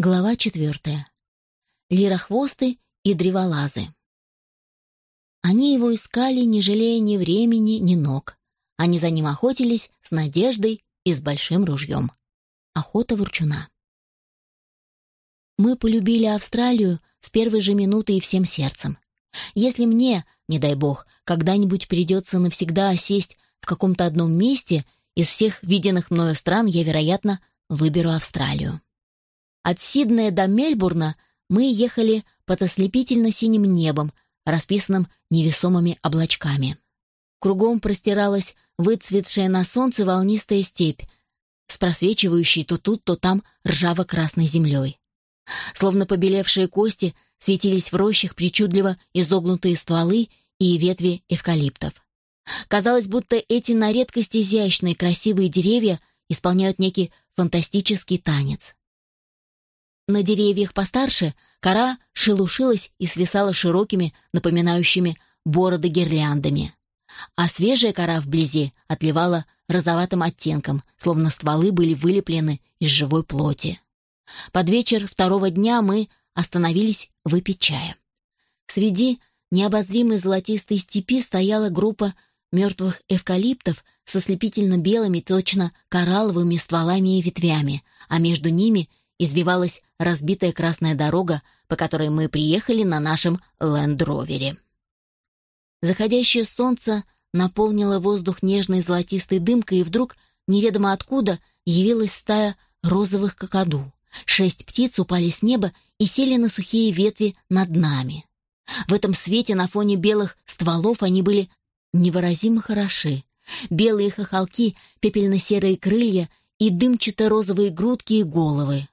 Глава четвертая. Лирохвосты и древолазы. Они его искали, не жалея ни времени, ни ног. Они за ним охотились с надеждой и с большим ружьем. Охота ворчуна. Мы полюбили Австралию с первой же минуты и всем сердцем. Если мне, не дай бог, когда-нибудь придется навсегда осесть в каком-то одном месте, из всех виденных мною стран я, вероятно, выберу Австралию. От Сиднея до Мельбурна мы ехали под ослепительно-синим небом, расписанным невесомыми облачками. Кругом простиралась выцветшая на солнце волнистая степь с просвечивающей то тут, то там ржаво-красной землей. Словно побелевшие кости светились в рощах причудливо изогнутые стволы и ветви эвкалиптов. Казалось, будто эти на редкость изящные красивые деревья исполняют некий фантастический танец. На деревьях постарше кора шелушилась и свисала широкими, напоминающими бороды гирляндами. А свежая кора вблизи отливала розоватым оттенком, словно стволы были вылеплены из живой плоти. Под вечер второго дня мы остановились выпить чая. Среди необозримой золотистой степи стояла группа мертвых эвкалиптов с ослепительно белыми, точно коралловыми стволами и ветвями, а между ними извивалась разбитая красная дорога, по которой мы приехали на нашем лендровере. Заходящее солнце наполнило воздух нежной золотистой дымкой, и вдруг, неведомо откуда, явилась стая розовых кокоду. Шесть птиц упали с неба и сели на сухие ветви над нами. В этом свете на фоне белых стволов они были невыразимо хороши. Белые хохолки, пепельно-серые крылья и дымчато-розовые грудки и головы.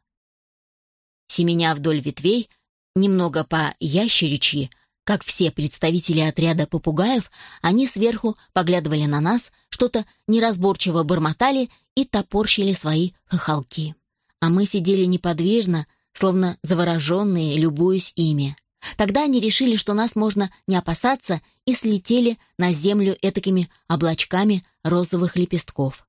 Семеня вдоль ветвей, немного по ящеричьи, как все представители отряда попугаев, они сверху поглядывали на нас, что-то неразборчиво бормотали и топорщили свои хохолки. А мы сидели неподвижно, словно завороженные, любуясь ими. Тогда они решили, что нас можно не опасаться, и слетели на землю этакими облачками розовых лепестков.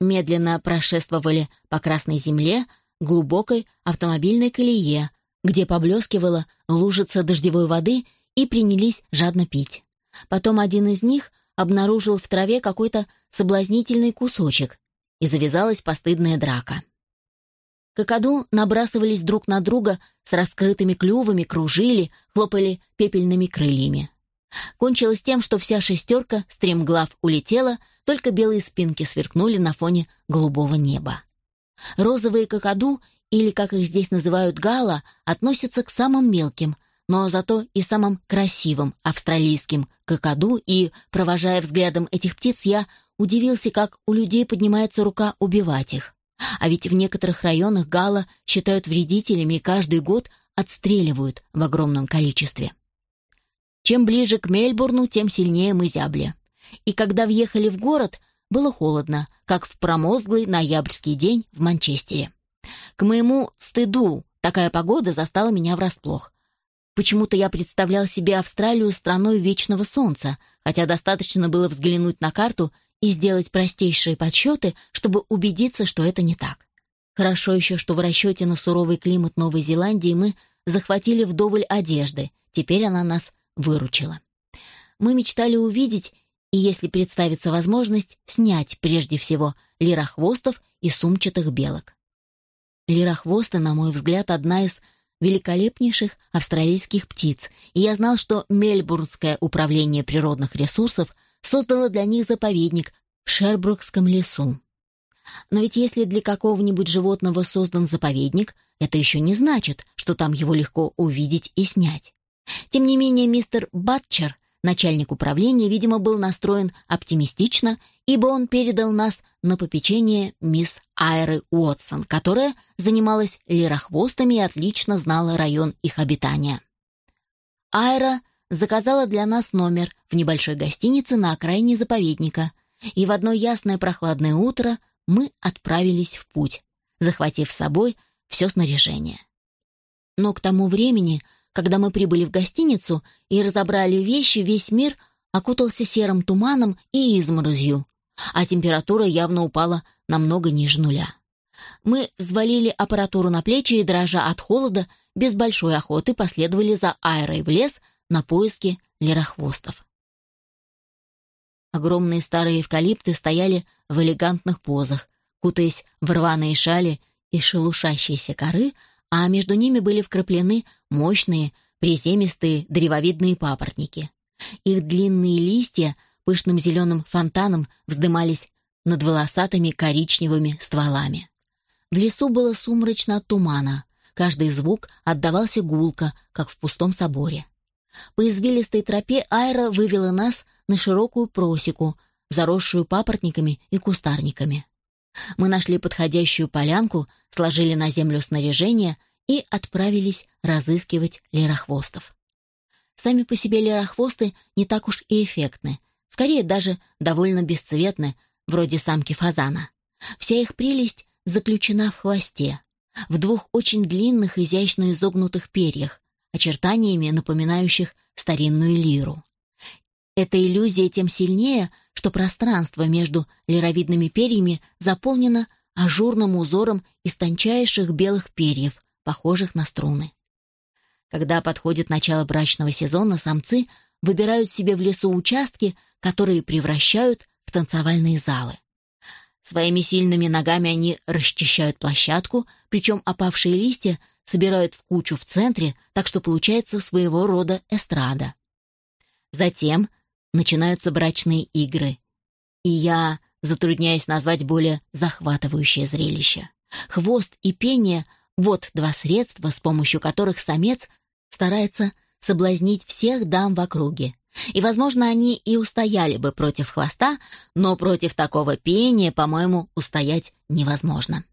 Медленно прошествовали по красной земле, глубокой автомобильной колее, где поблескивала лужица дождевой воды и принялись жадно пить. Потом один из них обнаружил в траве какой-то соблазнительный кусочек, и завязалась постыдная драка. Какаду набрасывались друг на друга с раскрытыми клювами, кружили, хлопали пепельными крыльями. Кончилось тем, что вся шестерка, стремглав, улетела, только белые спинки сверкнули на фоне голубого неба. Розовые какаду, или, как их здесь называют, гала, относятся к самым мелким, но зато и самым красивым австралийским какаду, и, провожая взглядом этих птиц, я удивился, как у людей поднимается рука убивать их. А ведь в некоторых районах гала считают вредителями и каждый год отстреливают в огромном количестве. Чем ближе к Мельбурну, тем сильнее мы зябли. И когда въехали в город, было холодно, как в промозглый ноябрьский день в Манчестере. К моему стыду такая погода застала меня врасплох. Почему-то я представлял себе Австралию страной вечного солнца, хотя достаточно было взглянуть на карту и сделать простейшие подсчеты, чтобы убедиться, что это не так. Хорошо еще, что в расчете на суровый климат Новой Зеландии мы захватили вдоволь одежды, теперь она нас выручила. Мы мечтали увидеть и, если представится возможность, снять прежде всего лирохвостов и сумчатых белок. Лирохвосты, на мой взгляд, одна из великолепнейших австралийских птиц, и я знал, что Мельбурнское управление природных ресурсов создало для них заповедник в Шербрукском лесу. Но ведь если для какого-нибудь животного создан заповедник, это еще не значит, что там его легко увидеть и снять. Тем не менее, мистер Батчер Начальник управления, видимо, был настроен оптимистично, ибо он передал нас на попечение мисс Айры Уотсон, которая занималась лирохвостами и отлично знала район их обитания. Айра заказала для нас номер в небольшой гостинице на окраине заповедника, и в одно ясное прохладное утро мы отправились в путь, захватив с собой все снаряжение. Но к тому времени когда мы прибыли в гостиницу и разобрали вещи, весь мир окутался серым туманом и изморозью, а температура явно упала намного ниже нуля. Мы взвалили аппаратуру на плечи и, дрожа от холода, без большой охоты последовали за Айрой в лес на поиски лерохвостов. Огромные старые эвкалипты стояли в элегантных позах, кутаясь в рваные шали и шелушащиеся коры, а между ними были вкраплены мощные, приземистые древовидные папоротники. Их длинные листья пышным зеленым фонтаном вздымались над волосатыми коричневыми стволами. В лесу было сумрачно от тумана, каждый звук отдавался гулко, как в пустом соборе. По извилистой тропе Айра вывела нас на широкую просеку, заросшую папоротниками и кустарниками. Мы нашли подходящую полянку, сложили на землю снаряжение и отправились разыскивать лерохвостов. Сами по себе лерохвосты не так уж и эффектны, скорее даже довольно бесцветны, вроде самки фазана. Вся их прелесть заключена в хвосте, в двух очень длинных, изящно изогнутых перьях, очертаниями напоминающих старинную лиру. Эта иллюзия тем сильнее, что пространство между лировидными перьями заполнено ажурным узором из тончайших белых перьев, похожих на струны. Когда подходит начало брачного сезона, самцы выбирают себе в лесу участки, которые превращают в танцевальные залы. Своими сильными ногами они расчищают площадку, причем опавшие листья собирают в кучу в центре, так что получается своего рода эстрада. Затем начинаются брачные игры, и я затрудняюсь назвать более захватывающее зрелище. Хвост и пение — вот два средства, с помощью которых самец старается соблазнить всех дам в округе. И, возможно, они и устояли бы против хвоста, но против такого пения, по-моему, устоять невозможно.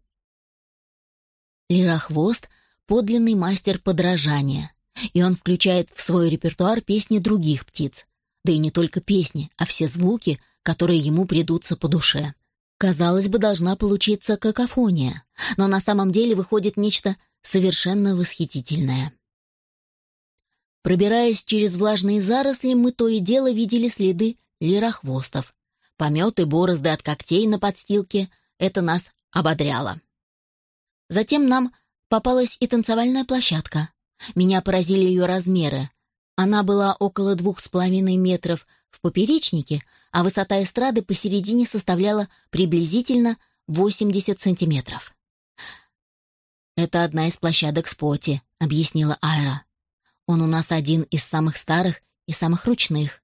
Лирохвост — подлинный мастер подражания, и он включает в свой репертуар песни других птиц. Да и не только песни, а все звуки, которые ему придутся по душе. Казалось бы, должна получиться какофония, но на самом деле выходит нечто совершенно восхитительное. Пробираясь через влажные заросли, мы то и дело видели следы лирохвостов. Пометы, борозды от когтей на подстилке — это нас ободряло. Затем нам попалась и танцевальная площадка. Меня поразили ее размеры. Она была около двух с половиной метров в поперечнике, а высота эстрады посередине составляла приблизительно 80 сантиметров. «Это одна из площадок Споти», — объяснила Айра. Он у нас один из самых старых и самых ручных.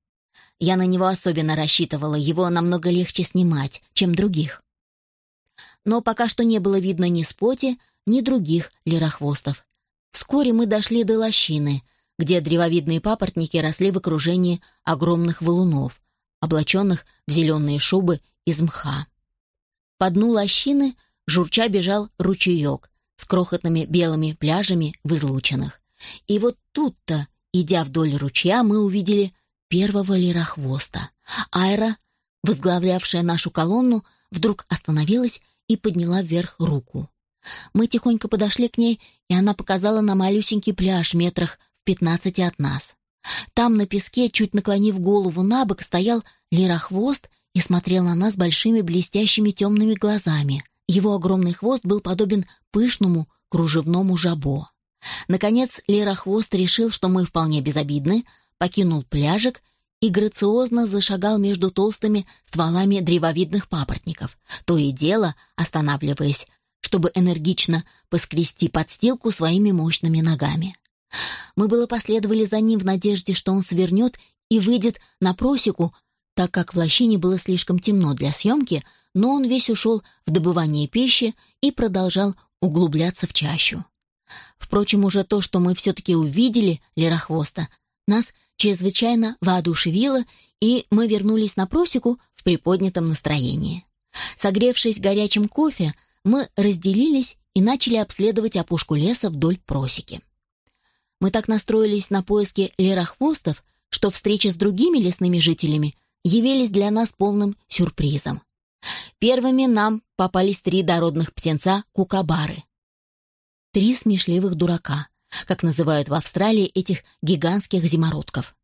Я на него особенно рассчитывала, его намного легче снимать, чем других. Но пока что не было видно ни споти, ни других лирохвостов. Вскоре мы дошли до лощины, где древовидные папоротники росли в окружении огромных валунов, облаченных в зеленые шубы из мха. По дну лощины журча бежал ручеек с крохотными белыми пляжами в излучинах. И вот тут-то, идя вдоль ручья, мы увидели первого лирохвоста. Айра, возглавлявшая нашу колонну, вдруг остановилась и подняла вверх руку. Мы тихонько подошли к ней, и она показала на малюсенький пляж метрах в пятнадцати от нас. Там на песке, чуть наклонив голову на бок, стоял лирохвост и смотрел на нас большими блестящими темными глазами. Его огромный хвост был подобен пышному кружевному жабо. Наконец Лерохвост решил, что мы вполне безобидны, покинул пляжик и грациозно зашагал между толстыми стволами древовидных папоротников, то и дело останавливаясь, чтобы энергично поскрести подстилку своими мощными ногами. Мы было последовали за ним в надежде, что он свернет и выйдет на просеку, так как в лощине было слишком темно для съемки, но он весь ушел в добывание пищи и продолжал углубляться в чащу. Впрочем, уже то, что мы все-таки увидели Лерохвоста, нас чрезвычайно воодушевило, и мы вернулись на просеку в приподнятом настроении. Согревшись горячим кофе, мы разделились и начали обследовать опушку леса вдоль просеки. Мы так настроились на поиски лерохвостов, что встречи с другими лесными жителями явились для нас полным сюрпризом. Первыми нам попались три дородных птенца кукабары. Три смешливых дурака, как называют в Австралии этих гигантских зимородков.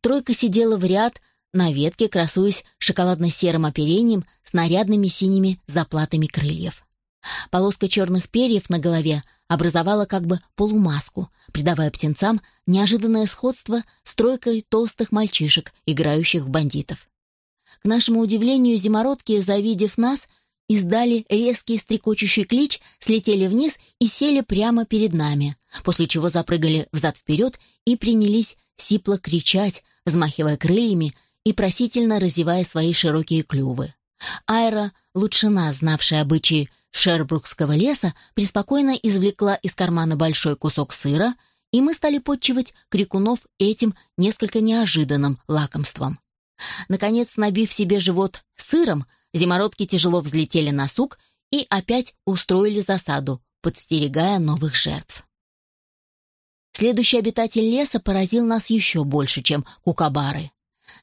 Тройка сидела в ряд на ветке, красуясь шоколадно-серым оперением с нарядными синими заплатами крыльев. Полоска черных перьев на голове образовала как бы полумаску, придавая птенцам неожиданное сходство с тройкой толстых мальчишек, играющих в бандитов. К нашему удивлению, зимородки, завидев нас, издали резкий стрекочущий клич, слетели вниз и сели прямо перед нами, после чего запрыгали взад-вперед и принялись сипло кричать, взмахивая крыльями и просительно разевая свои широкие клювы. Айра, лучше нас, знавшая обычаи Шербрукского леса, преспокойно извлекла из кармана большой кусок сыра, и мы стали подчивать крикунов этим несколько неожиданным лакомством. Наконец, набив себе живот сыром, зимородки тяжело взлетели на сук и опять устроили засаду, подстерегая новых жертв. Следующий обитатель леса поразил нас еще больше, чем кукабары.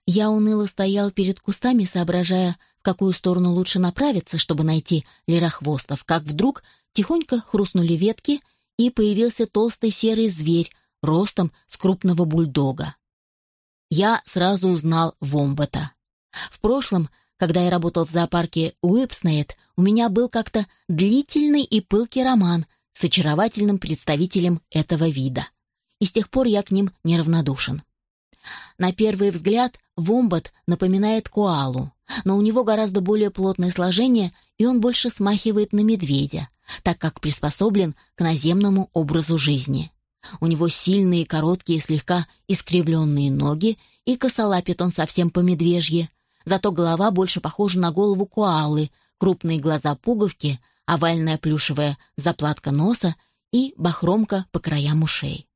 Я уныло стоял перед кустами, соображая, какую сторону лучше направиться, чтобы найти лирохвостов, как вдруг тихонько хрустнули ветки, и появился толстый серый зверь, ростом с крупного бульдога. Я сразу узнал Вомбата. В прошлом, когда я работал в зоопарке Уипснейт, у меня был как-то длительный и пылкий роман с очаровательным представителем этого вида. И с тех пор я к ним неравнодушен. На первый взгляд вомбат напоминает коалу, но у него гораздо более плотное сложение, и он больше смахивает на медведя, так как приспособлен к наземному образу жизни. У него сильные, короткие, слегка искривленные ноги, и косолапит он совсем по медвежье. Зато голова больше похожа на голову коалы, крупные глаза-пуговки, овальная плюшевая заплатка носа и бахромка по краям ушей.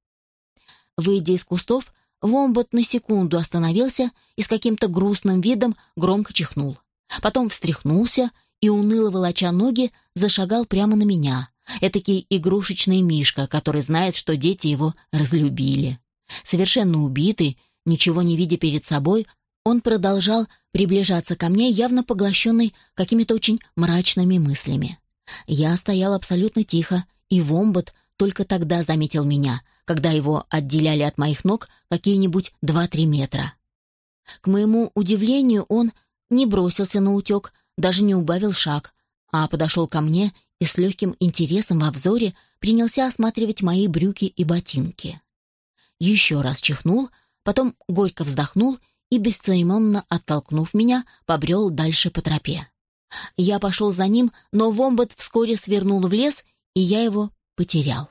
Выйдя из кустов, Вомбат на секунду остановился и с каким-то грустным видом громко чихнул. Потом встряхнулся и, уныло волоча ноги, зашагал прямо на меня. Этакий игрушечный мишка, который знает, что дети его разлюбили. Совершенно убитый, ничего не видя перед собой, он продолжал приближаться ко мне, явно поглощенный какими-то очень мрачными мыслями. Я стоял абсолютно тихо, и Вомбат только тогда заметил меня, когда его отделяли от моих ног какие-нибудь два-три метра. К моему удивлению, он не бросился на утек, даже не убавил шаг, а подошел ко мне и с легким интересом во взоре принялся осматривать мои брюки и ботинки. Еще раз чихнул, потом горько вздохнул и, бесцеремонно оттолкнув меня, побрел дальше по тропе. Я пошел за ним, но вомбат вскоре свернул в лес, и я его потерял.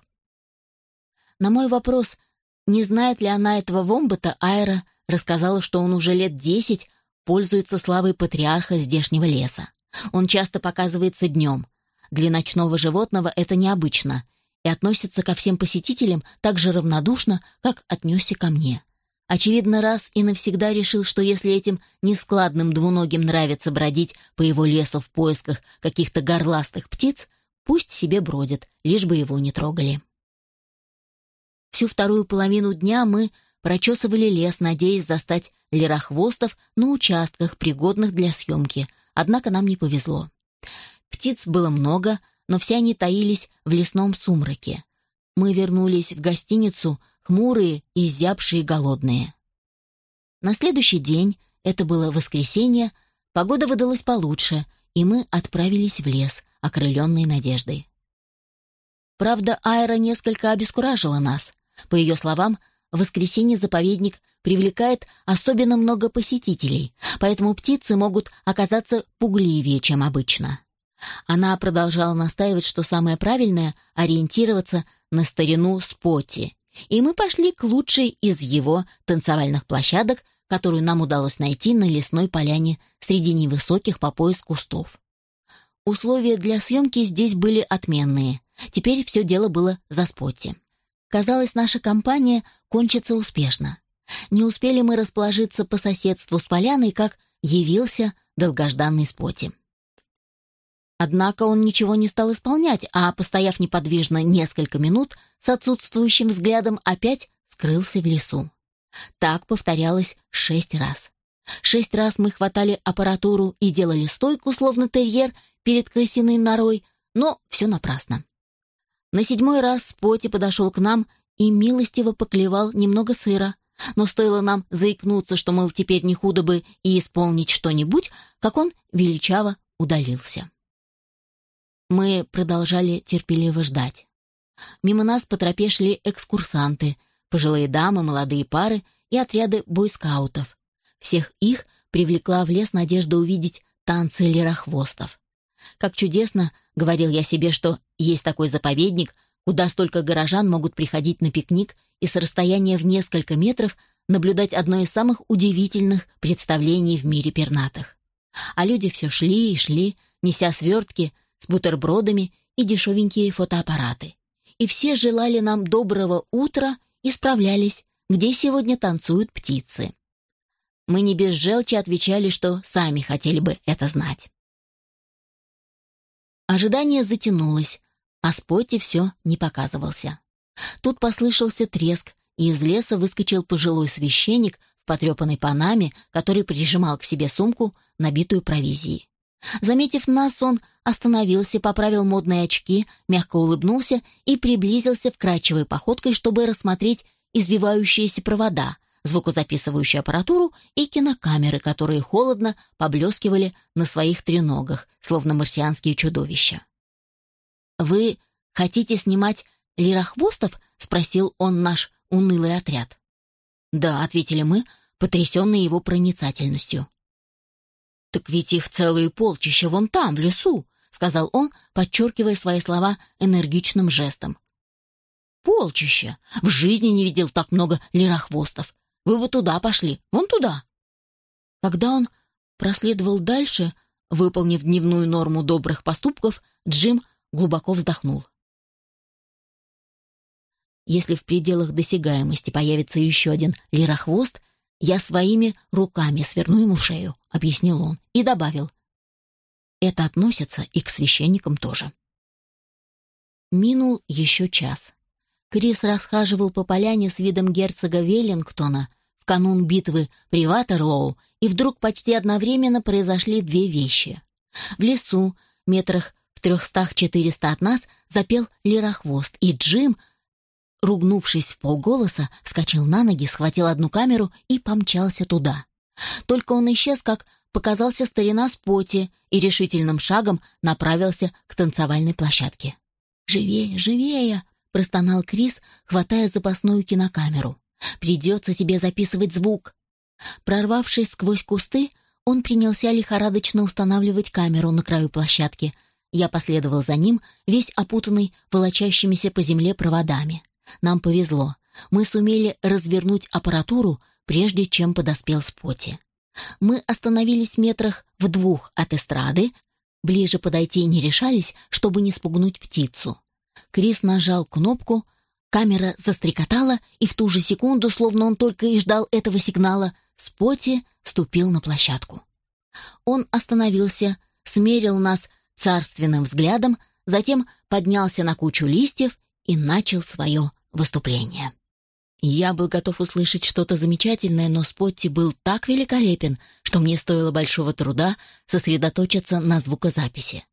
На мой вопрос, не знает ли она этого вомбата, Айра рассказала, что он уже лет десять пользуется славой патриарха здешнего леса. Он часто показывается днем. Для ночного животного это необычно и относится ко всем посетителям так же равнодушно, как отнесся ко мне. Очевидно, раз и навсегда решил, что если этим нескладным двуногим нравится бродить по его лесу в поисках каких-то горластых птиц, пусть себе бродит, лишь бы его не трогали. Всю вторую половину дня мы прочесывали лес, надеясь застать лерохвостов на участках, пригодных для съемки, однако нам не повезло. Птиц было много, но все они таились в лесном сумраке. Мы вернулись в гостиницу, хмурые и зябшие голодные. На следующий день, это было воскресенье, погода выдалась получше, и мы отправились в лес, окрыленные надеждой. Правда, Айра несколько обескуражила нас. По ее словам, в воскресенье заповедник привлекает особенно много посетителей, поэтому птицы могут оказаться пугливее, чем обычно. Она продолжала настаивать, что самое правильное — ориентироваться на старину Спотти, и мы пошли к лучшей из его танцевальных площадок, которую нам удалось найти на лесной поляне среди невысоких по пояс кустов. Условия для съемки здесь были отменные. Теперь все дело было за Спотти. Казалось, наша компания кончится успешно. Не успели мы расположиться по соседству с поляной, как явился долгожданный Споти. Однако он ничего не стал исполнять, а, постояв неподвижно несколько минут, с отсутствующим взглядом опять скрылся в лесу. Так повторялось шесть раз. Шесть раз мы хватали аппаратуру и делали стойку, словно терьер, перед крысиной норой, но все напрасно. На седьмой раз Споти подошел к нам и милостиво поклевал немного сыра. Но стоило нам заикнуться, что, мол, теперь не худо бы и исполнить что-нибудь, как он величаво удалился. Мы продолжали терпеливо ждать. Мимо нас по тропе шли экскурсанты, пожилые дамы, молодые пары и отряды бойскаутов. Всех их привлекла в лес надежда увидеть танцы лерохвостов. Как чудесно, говорил я себе, что есть такой заповедник, куда столько горожан могут приходить на пикник и с расстояния в несколько метров наблюдать одно из самых удивительных представлений в мире пернатых. А люди все шли и шли, неся свертки с бутербродами и дешевенькие фотоаппараты. И все желали нам доброго утра и справлялись, где сегодня танцуют птицы. Мы не без желчи отвечали, что сами хотели бы это знать. Ожидание затянулось, а Спотти все не показывался. Тут послышался треск, и из леса выскочил пожилой священник в потрепанной панаме, который прижимал к себе сумку, набитую провизией. Заметив нас, он остановился, поправил модные очки, мягко улыбнулся и приблизился вкрадчивой походкой, чтобы рассмотреть извивающиеся провода, звукозаписывающую аппаратуру и кинокамеры, которые холодно поблескивали на своих треногах, словно марсианские чудовища. «Вы хотите снимать лирохвостов?» — спросил он наш унылый отряд. «Да», — ответили мы, потрясенные его проницательностью. «Так ведь их целые полчища вон там, в лесу», — сказал он, подчеркивая свои слова энергичным жестом. «Полчища! В жизни не видел так много лирохвостов. Вы вот туда пошли, вон туда. Когда он проследовал дальше, выполнив дневную норму добрых поступков, Джим глубоко вздохнул. Если в пределах досягаемости появится еще один лирохвост, я своими руками сверну ему шею, объяснил он и добавил. Это относится и к священникам тоже. Минул еще час. Крис расхаживал по поляне с видом герцога Веллингтона, канун битвы при Ватерлоу, и вдруг почти одновременно произошли две вещи. В лесу, метрах в трехстах-четыреста от нас, запел лирохвост, и Джим, ругнувшись в полголоса, вскочил на ноги, схватил одну камеру и помчался туда. Только он исчез, как показался старина Споти и решительным шагом направился к танцевальной площадке. «Живее, живее!» — простонал Крис, хватая запасную кинокамеру. Придется тебе записывать звук». Прорвавшись сквозь кусты, он принялся лихорадочно устанавливать камеру на краю площадки. Я последовал за ним, весь опутанный волочащимися по земле проводами. Нам повезло. Мы сумели развернуть аппаратуру, прежде чем подоспел Споти. Мы остановились метрах в двух от эстрады, ближе подойти не решались, чтобы не спугнуть птицу. Крис нажал кнопку — Камера застрекотала, и в ту же секунду, словно он только и ждал этого сигнала, Споти ступил на площадку. Он остановился, смерил нас царственным взглядом, затем поднялся на кучу листьев и начал свое выступление. Я был готов услышать что-то замечательное, но Спотти был так великолепен, что мне стоило большого труда сосредоточиться на звукозаписи.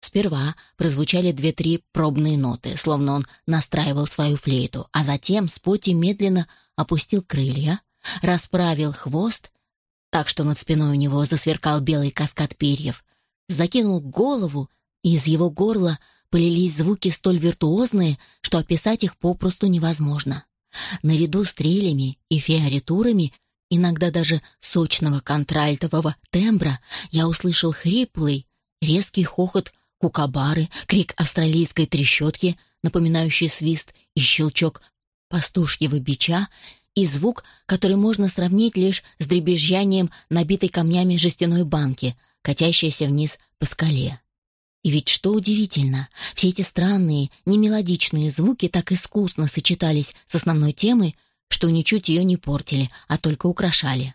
Сперва прозвучали две-три пробные ноты, словно он настраивал свою флейту, а затем Спотти медленно опустил крылья, расправил хвост, так что над спиной у него засверкал белый каскад перьев, закинул голову, и из его горла полились звуки столь виртуозные, что описать их попросту невозможно. Наряду с трелями и фиоритурами, иногда даже сочного контральтового тембра, я услышал хриплый, резкий хохот кукабары, крик австралийской трещотки, напоминающий свист и щелчок пастушьего бича, и звук, который можно сравнить лишь с дребезжанием набитой камнями жестяной банки, катящейся вниз по скале. И ведь что удивительно, все эти странные, немелодичные звуки так искусно сочетались с основной темой, что ничуть ее не портили, а только украшали.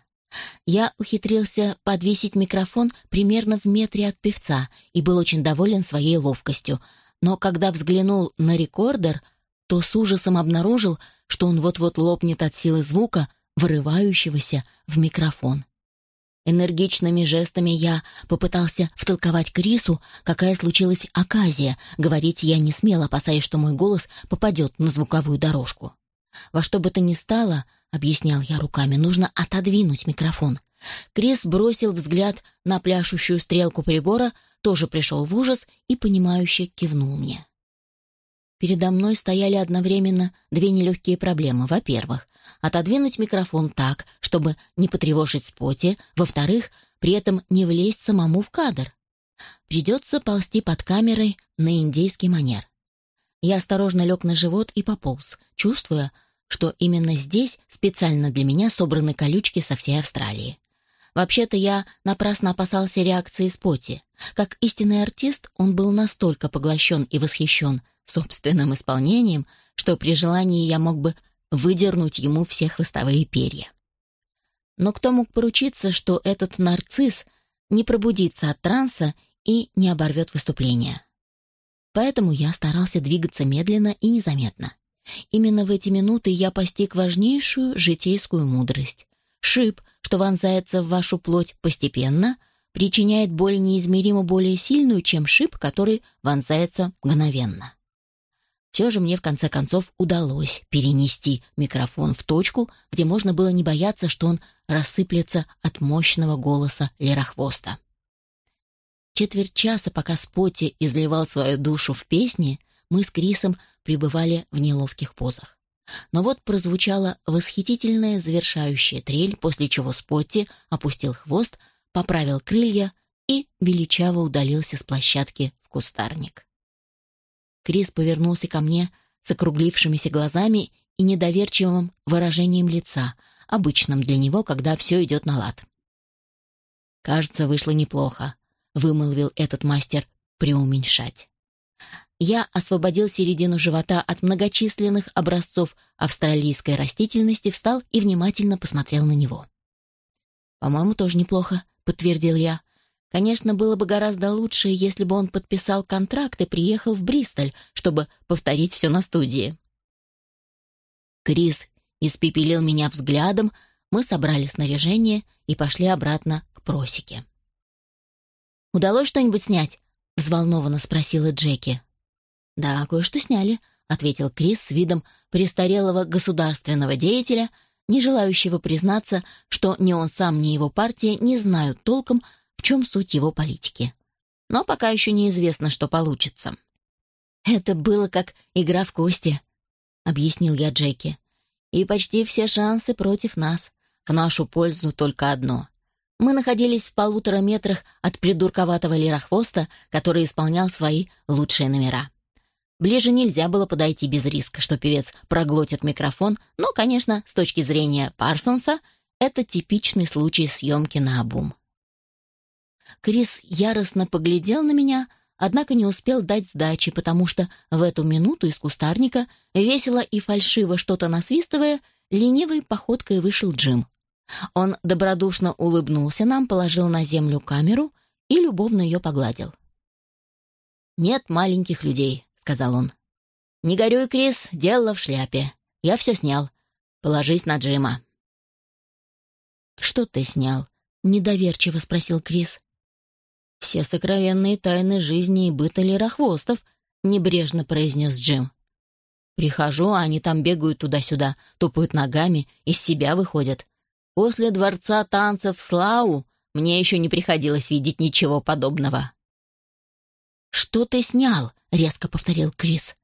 Я ухитрился подвесить микрофон примерно в метре от певца и был очень доволен своей ловкостью, но когда взглянул на рекордер, то с ужасом обнаружил, что он вот-вот лопнет от силы звука, вырывающегося в микрофон. Энергичными жестами я попытался втолковать Крису, какая случилась оказия. Говорить я не смел, опасаясь, что мой голос попадет на звуковую дорожку. Во что бы то ни стало, — объяснял я руками, — нужно отодвинуть микрофон. Крис бросил взгляд на пляшущую стрелку прибора, тоже пришел в ужас и, понимающе кивнул мне. Передо мной стояли одновременно две нелегкие проблемы. Во-первых, отодвинуть микрофон так, чтобы не потревожить споте. Во-вторых, при этом не влезть самому в кадр. Придется ползти под камерой на индейский манер. Я осторожно лег на живот и пополз, чувствуя, что именно здесь специально для меня собраны колючки со всей Австралии. Вообще-то я напрасно опасался реакции Споти. Как истинный артист, он был настолько поглощен и восхищен собственным исполнением, что при желании я мог бы выдернуть ему все хвостовые перья. Но кто мог поручиться, что этот нарцисс не пробудится от транса и не оборвет выступление? Поэтому я старался двигаться медленно и незаметно. Именно в эти минуты я постиг важнейшую житейскую мудрость. Шип, что вонзается в вашу плоть постепенно, причиняет боль неизмеримо более сильную, чем шип, который вонзается мгновенно. Все же мне в конце концов удалось перенести микрофон в точку, где можно было не бояться, что он рассыплется от мощного голоса Лерохвоста. Четверть часа, пока Спотти изливал свою душу в песни, мы с Крисом пребывали в неловких позах. Но вот прозвучала восхитительная завершающая трель, после чего Спотти опустил хвост, поправил крылья и величаво удалился с площадки в кустарник. Крис повернулся ко мне с округлившимися глазами и недоверчивым выражением лица, обычным для него, когда все идет на лад. «Кажется, вышло неплохо», вымолвил этот мастер преуменьшать. Я освободил середину живота от многочисленных образцов австралийской растительности, встал и внимательно посмотрел на него. «По-моему, тоже неплохо», — подтвердил я. «Конечно, было бы гораздо лучше, если бы он подписал контракт и приехал в Бристоль, чтобы повторить все на студии». Крис испепелил меня взглядом, мы собрали снаряжение и пошли обратно к просеке. Удалось что-нибудь снять?» — взволнованно спросила Джеки. «Да, кое-что сняли», — ответил Крис с видом престарелого государственного деятеля, не желающего признаться, что ни он сам, ни его партия не знают толком, в чем суть его политики. Но пока еще неизвестно, что получится. «Это было как игра в кости», — объяснил я Джеки. «И почти все шансы против нас. В нашу пользу только одно. Мы находились в полутора метрах от придурковатого лирохвоста, который исполнял свои лучшие номера. Ближе нельзя было подойти без риска, что певец проглотит микрофон, но, конечно, с точки зрения Парсонса, это типичный случай съемки на обум. Крис яростно поглядел на меня, однако не успел дать сдачи, потому что в эту минуту из кустарника, весело и фальшиво что-то насвистывая, ленивой походкой вышел Джим. Он добродушно улыбнулся нам, положил на землю камеру и любовно ее погладил. «Нет маленьких людей», — сказал он. «Не горюй, Крис, дело в шляпе. Я все снял. Положись на Джима». «Что ты снял?» — недоверчиво спросил Крис. «Все сокровенные тайны жизни и быта лирохвостов», — небрежно произнес Джим. «Прихожу, а они там бегают туда-сюда, тупают ногами, из себя выходят. После дворца танцев Слау мне еще не приходилось видеть ничего подобного. «Что ты снял?» — резко повторил Крис.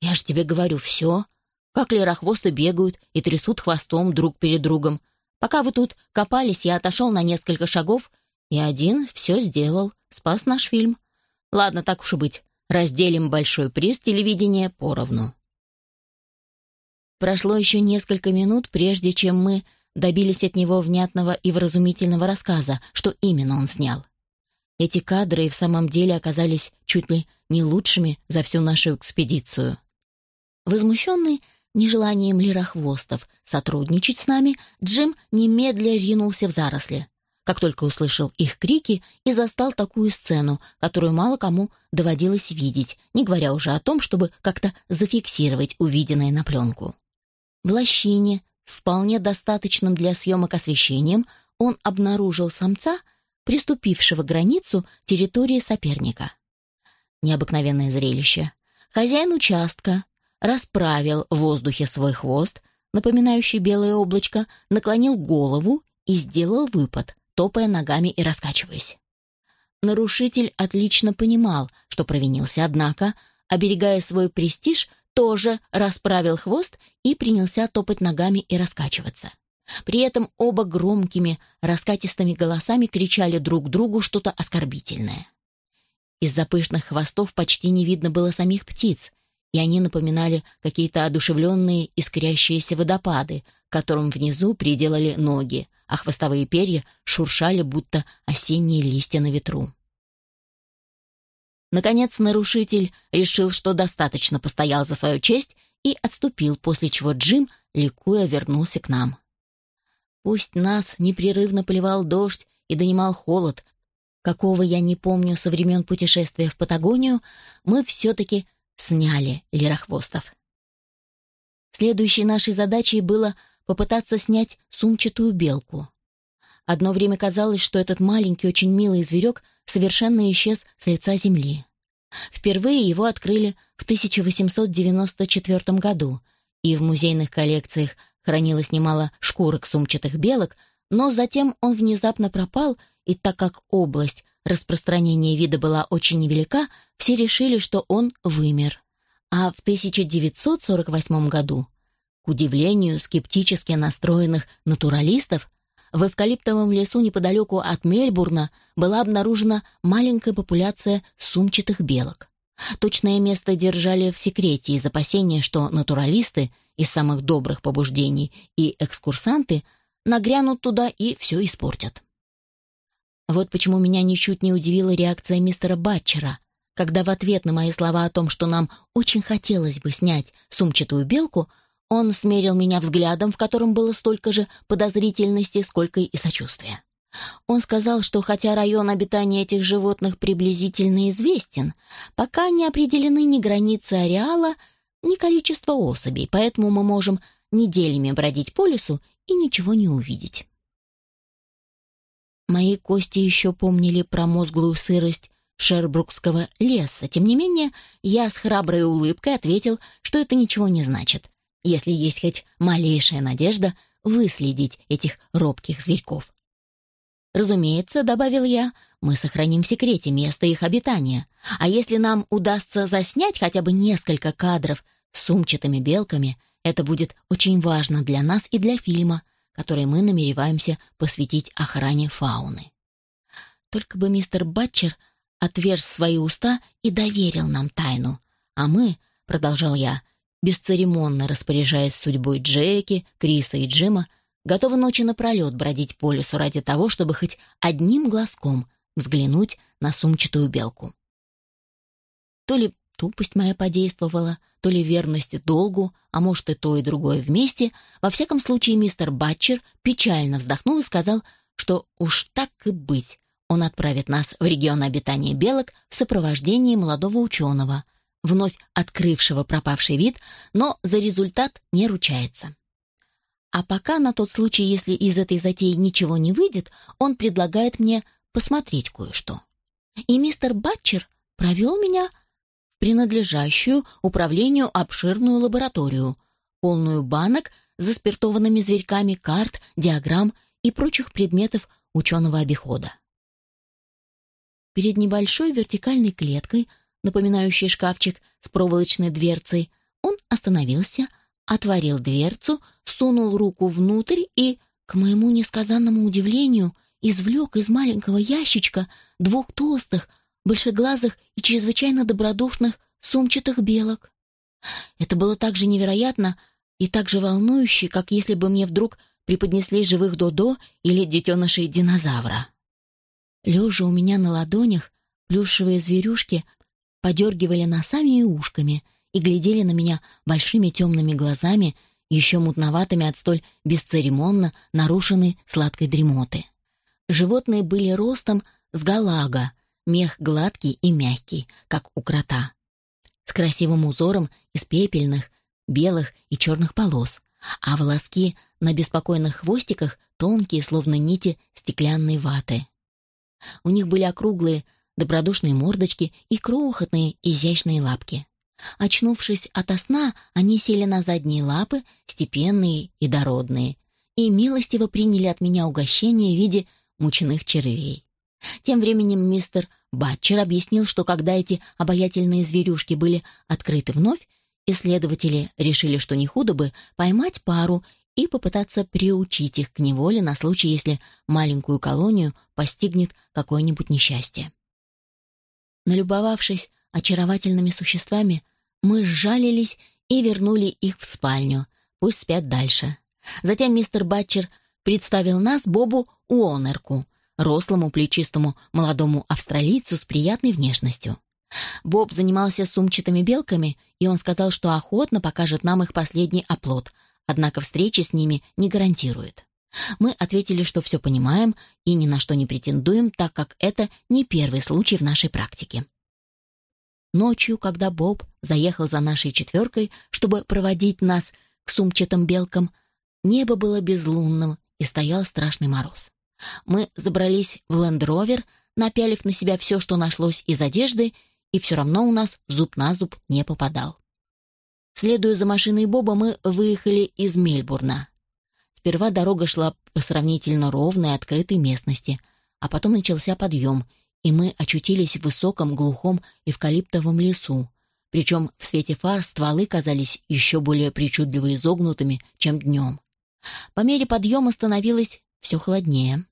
«Я же тебе говорю, все. Как лерохвосты бегают и трясут хвостом друг перед другом. Пока вы тут копались, я отошел на несколько шагов, и один все сделал, спас наш фильм. Ладно, так уж и быть, разделим большой приз телевидения поровну». Прошло еще несколько минут, прежде чем мы добились от него внятного и вразумительного рассказа, что именно он снял. Эти кадры и в самом деле оказались чуть ли не лучшими за всю нашу экспедицию. Возмущенный нежеланием лирохвостов сотрудничать с нами, Джим немедля ринулся в заросли. Как только услышал их крики и застал такую сцену, которую мало кому доводилось видеть, не говоря уже о том, чтобы как-то зафиксировать увиденное на пленку. В лощине, с вполне достаточным для съемок освещением он обнаружил самца, приступившего границу территории соперника. Необыкновенное зрелище. Хозяин участка расправил в воздухе свой хвост, напоминающий белое облачко, наклонил голову и сделал выпад, топая ногами и раскачиваясь. нарушитель отлично понимал, что провинился, однако, оберегая свой престиж, тоже расправил хвост и принялся топать ногами и раскачиваться. При этом оба громкими, раскатистыми голосами кричали друг другу что-то оскорбительное. Из-за пышных хвостов почти не видно было самих птиц, и они напоминали какие-то одушевленные искрящиеся водопады, которым внизу приделали ноги, а хвостовые перья шуршали, будто осенние листья на ветру. Наконец нарушитель решил, что достаточно постоял за свою честь и отступил, после чего Джим, ликуя, вернулся к нам. Пусть нас непрерывно поливал дождь и донимал холод, какого я не помню со времен путешествия в Патагонию, мы все-таки сняли лирохвостов. Следующей нашей задачей было попытаться снять сумчатую белку. Одно время казалось, что этот маленький, очень милый зверек совершенно исчез с лица земли. Впервые его открыли в 1894 году, и в музейных коллекциях хранилось немало шкурок сумчатых белок, но затем он внезапно пропал, и так как область распространения вида была очень невелика, все решили, что он вымер. А в 1948 году, удивлению скептически настроенных натуралистов, в эвкалиптовом лесу неподалеку от Мельбурна была обнаружена маленькая популяция сумчатых белок. Точное место держали в секрете из опасения, что натуралисты из самых добрых побуждений и экскурсанты нагрянут туда и все испортят. Вот почему меня ничуть не удивила реакция мистера Батчера, когда в ответ на мои слова о том, что нам очень хотелось бы снять сумчатую белку, он смерил меня взглядом, в котором было столько же подозрительности, сколько и сочувствия. Он сказал, что хотя район обитания этих животных приблизительно известен, пока не определены ни границы ареала, ни количество особей, поэтому мы можем неделями бродить по лесу и ничего не увидеть. Мои кости еще помнили промозглую сырость Шербрукского леса. Тем не менее, я с храброй улыбкой ответил, что это ничего не значит, если есть хоть малейшая надежда выследить этих робких зверьков. Разумеется, добавил я, мы сохраним в секрете место их обитания. А если нам удастся заснять хотя бы несколько кадров с сумчатыми белками, это будет очень важно для нас и для фильма, который мы намереваемся посвятить охране фауны. Только бы мистер Батчер отверз свои уста и доверил нам тайну, а мы, продолжал я, бесцеремонно распоряжаясь судьбой Джеки, Криса и Джима, готовы ночи напролет бродить по лесу ради того, чтобы хоть одним глазком взглянуть на сумчатую белку. То ли тупость моя подействовала, то ли верность долгу, а может и то, и другое вместе. Во всяком случае, мистер Батчер печально вздохнул и сказал, что уж так и быть, он отправит нас в регион обитания белок в сопровождении молодого ученого, вновь открывшего пропавший вид, но за результат не ручается. А пока, на тот случай, если из этой затеи ничего не выйдет, он предлагает мне посмотреть кое-что. И мистер Батчер провел меня в принадлежащую управлению обширную лабораторию, полную банок заспиртованными зверьками, карт, диаграмм и прочих предметов ученого обихода. Перед небольшой вертикальной клеткой, напоминающей шкафчик с проволочной дверцей, он остановился, отворил дверцу, сунул руку внутрь и, к моему несказанному удивлению, извлек из маленького ящичка двух толстых, большеглазых и чрезвычайно добродушных сумчатых белок. Это было так же невероятно и так же волнующе, как если бы мне вдруг преподнесли живых додо или детенышей динозавра. Лежа у меня на ладонях, плюшевые зверюшки подергивали носами и ушками и глядели на меня большими темными глазами, еще мутноватыми от столь бесцеремонно нарушенной сладкой дремоты. Животные были ростом с галага, мех гладкий и мягкий, как у крота, с красивым узором из пепельных, белых и черных полос, а волоски на беспокойных хвостиках тонкие, словно нити стеклянной ваты. У них были округлые, добродушные мордочки и крохотные, изящные лапки. Очнувшись ото сна, они сели на задние лапы, степенные и дородные, и милостиво приняли от меня угощение в виде мучных червей. Тем временем мистер Батчер объяснил, что когда эти обаятельные зверюшки были открыты вновь, исследователи решили, что не худо бы поймать пару и попытаться приучить их к неволе на случай, если маленькую колонию постигнет какое-нибудь несчастье. Налюбовавшись очаровательными существами, мы сжалились и вернули их в спальню. Пусть спят дальше. Затем мистер Батчер представил нас Бобу Уонерку, рослому плечистому молодому австралийцу с приятной внешностью. Боб занимался сумчатыми белками, и он сказал, что охотно покажет нам их последний оплот, однако встречи с ними не гарантирует. Мы ответили, что все понимаем и ни на что не претендуем, так как это не первый случай в нашей практике. Ночью, когда Боб заехал за нашей четверкой, чтобы проводить нас к сумчатым белкам, небо было безлунным и стоял страшный мороз. Мы забрались в лендровер, напялив на себя все, что нашлось из одежды, и все равно у нас зуб на зуб не попадал. Следуя за машиной Боба, мы выехали из Мельбурна. Сперва дорога шла по сравнительно ровной открытой местности, а потом начался подъем, и мы очутились в высоком, глухом эвкалиптовом лесу. Причем в свете фар стволы казались еще более причудливо изогнутыми, чем днем. По мере подъема становилось все холоднее.